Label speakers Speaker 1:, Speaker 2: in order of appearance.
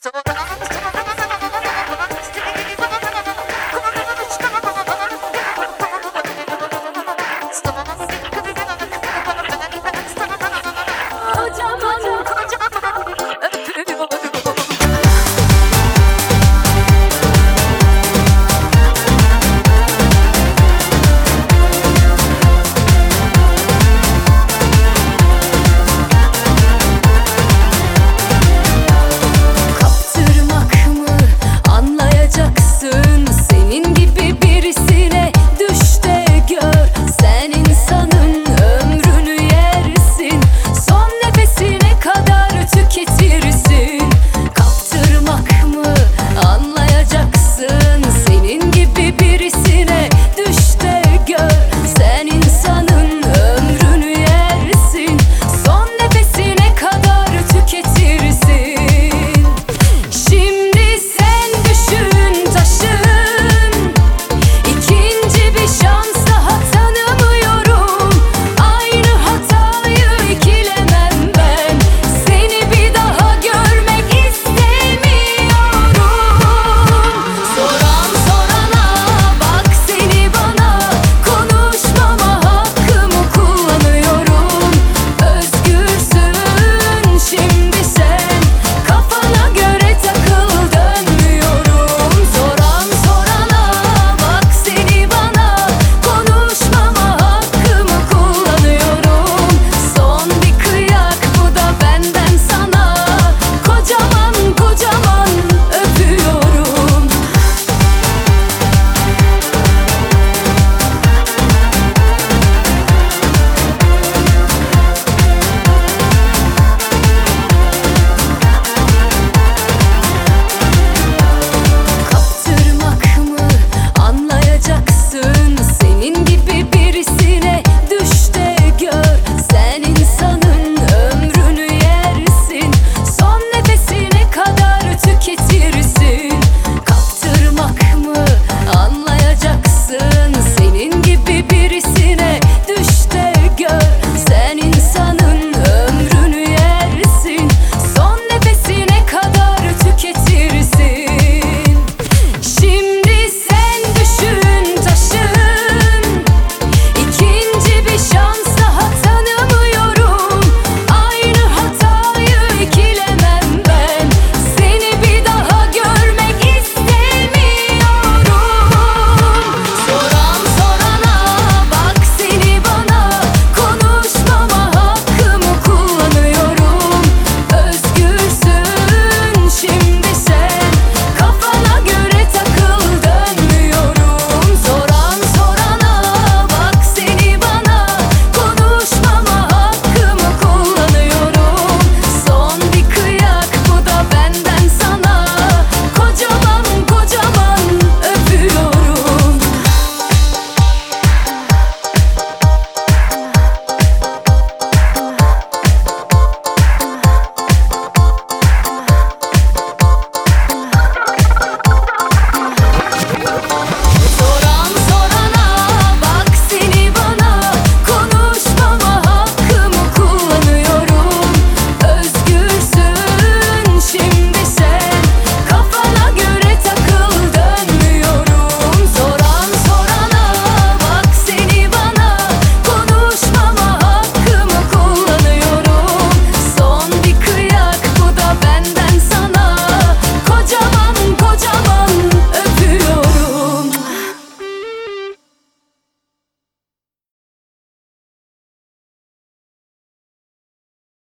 Speaker 1: So